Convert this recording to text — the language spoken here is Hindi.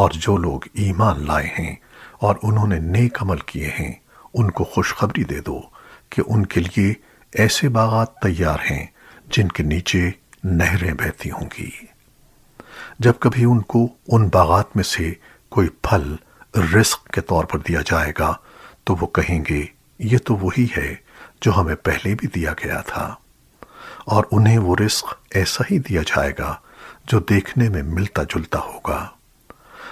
और जो लोग ईमान लाए हैं और उन्होंने नेक अमल किए हैं, उनको खुशखबरी दे दो कि उनके लिए ऐसे बागात तैयार हैं जिनके नीचे नहरें बहती होंगी। जब कभी उनको उन बागात में से कोई फल रिस्क के तौर पर दिया जाएगा तो वो कहेंगे, ये तो वही है जो हमें पहले भी दिया गया था। और उन्हें वो रिस्क ऐसा ही दिया जाएगा जो देखने में मिलता जुलता होगा।